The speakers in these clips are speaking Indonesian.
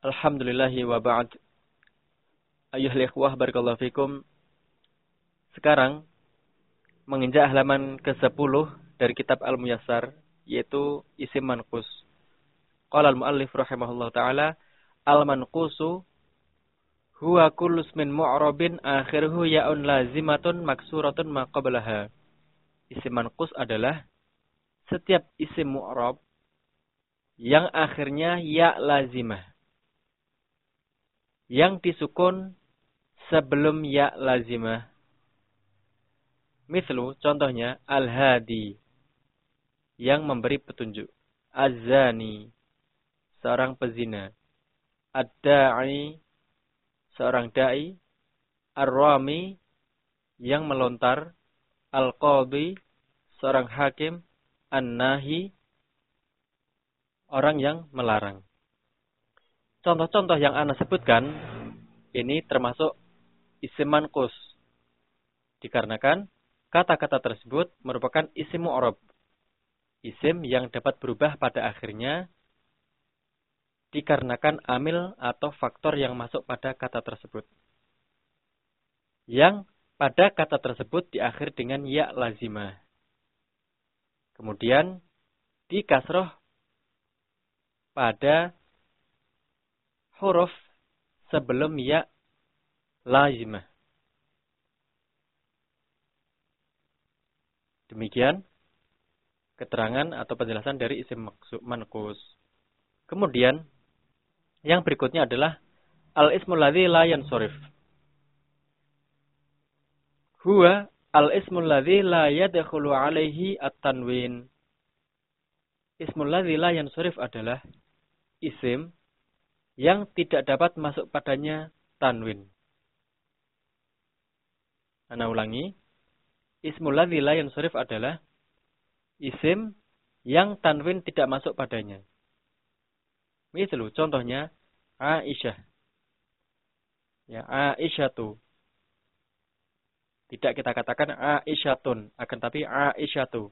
Alhamdulillahi wa ba'd. Ayuh ikhwah barakallahu fikum. Sekarang menginjak halaman ke-10 dari kitab Al-Muyassar yaitu isim manqus. Qala al-muallif rahimahullah taala al-manqusu huwa kullu ismin mu'rabin akhiruhu ya'un lazimatun maksuratun ma qablaha. Isim manqus adalah setiap isim mu'rab yang akhirnya ya lazimah yang disukun sebelum ya lazimah. Mislu, contohnya, al-hadi, yang memberi petunjuk. Az-zani, seorang pezina. Ad-da'i, seorang da'i. Ar-rami, yang melontar. Al-qadhi, seorang hakim. An-nahi, orang yang melarang. Contoh-contoh yang Anda sebutkan ini termasuk isim mankus. Dikarenakan kata-kata tersebut merupakan isim mu'rob. Isim yang dapat berubah pada akhirnya dikarenakan amil atau faktor yang masuk pada kata tersebut. Yang pada kata tersebut diakhir dengan ya lazimah. Kemudian dikasroh pada huruf sebelum ya lazimah. Demikian keterangan atau penjelasan dari isim mankus. Kemudian yang berikutnya adalah al-ismul ladzi la yansurif. Huwa al-ismul ladzi la yadkhulu alaihi at-tanwin. Ismul ladzi la yansurif adalah isim yang tidak dapat masuk padanya tanwin. Ana ulangi. Ismul ladzi la yansarif adalah isim yang tanwin tidak masuk padanya. Misalnya contohnya Aisyah. Ya, Aisyatu. Tidak kita katakan Aisyatun, akan tapi Aisyatu.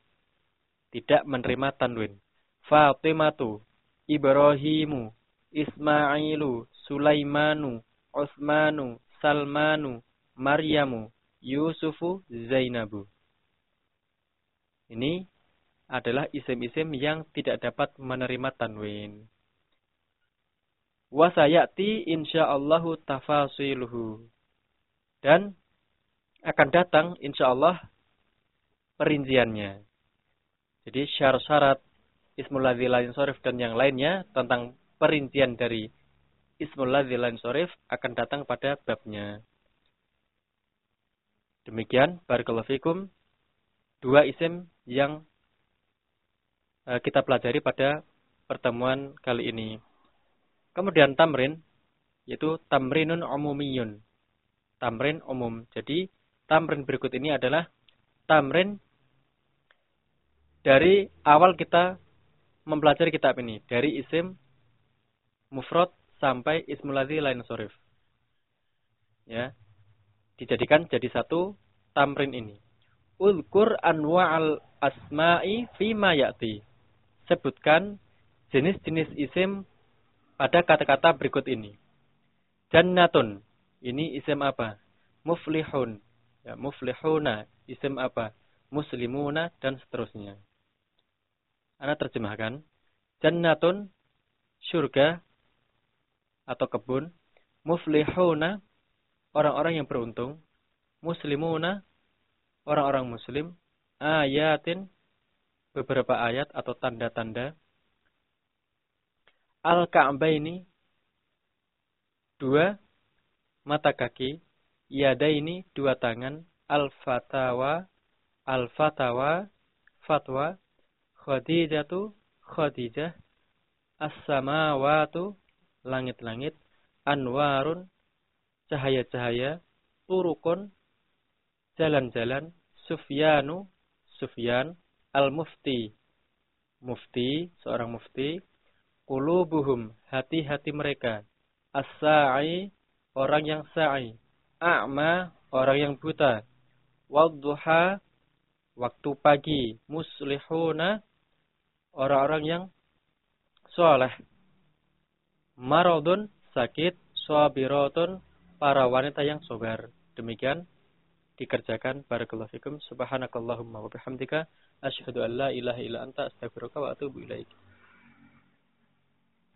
Tidak menerima tanwin. Fatimatu, Ibrahimu, Ismailu, Sulaimanu, Utsmanu, Salmanu, Maryamu, Yusufu, Zainabu. Ini adalah isim-isim yang tidak dapat menerima tanwin. Wasayati insyaallahu tafasiluhu. Dan akan datang insyaallah perinciannya. Jadi syarat-syarat ismul ladzi dan yang lainnya tentang perincian dari ismul ladzi sorif akan datang pada babnya. Demikian barakallahu fikum dua isim yang uh, kita pelajari pada pertemuan kali ini. Kemudian tamrin yaitu tamrinun umumiyun. Tamrin umum. Jadi tamrin berikut ini adalah tamrin dari awal kita mempelajari kitab ini dari isim mufrad sampai ismul ladzi lain sorif. Ya. Dijadikan jadi satu tamrin ini. Ulkur anwa'al asma'i fima ya'ti. Sebutkan jenis-jenis isim pada kata-kata berikut ini. Jannatun. Ini isim apa? Muflihun. Ya, muflihuna. Isim apa? Muslimuna dan seterusnya. Anda terjemahkan. Jannatun. Surga atau kebun, muflihuna orang-orang yang beruntung, muslimuna orang-orang muslim, ayatin beberapa ayat atau tanda-tanda, al-ka'baini dua mata kaki, yada ini dua tangan, al-fatawa, al-fatawa, fatwa, khadijatu, khadijah, as-samawatu, langit-langit, anwarun, cahaya-cahaya, turukun, jalan-jalan, sufyanu, sufyan, al-mufti, mufti, seorang mufti, kulubuhum, hati-hati mereka, as-sa'i, orang yang sa'i, a'ma, orang yang buta, wadduha, waktu pagi, muslihuna, orang-orang yang soleh, maradun sakit, swabirotun para wanita yang sobar. Demikian dikerjakan barakallahu fikum subhanakallahumma wa bihamdika asyhadu an la ilaha illa anta astaghfiruka wa atubu ilaik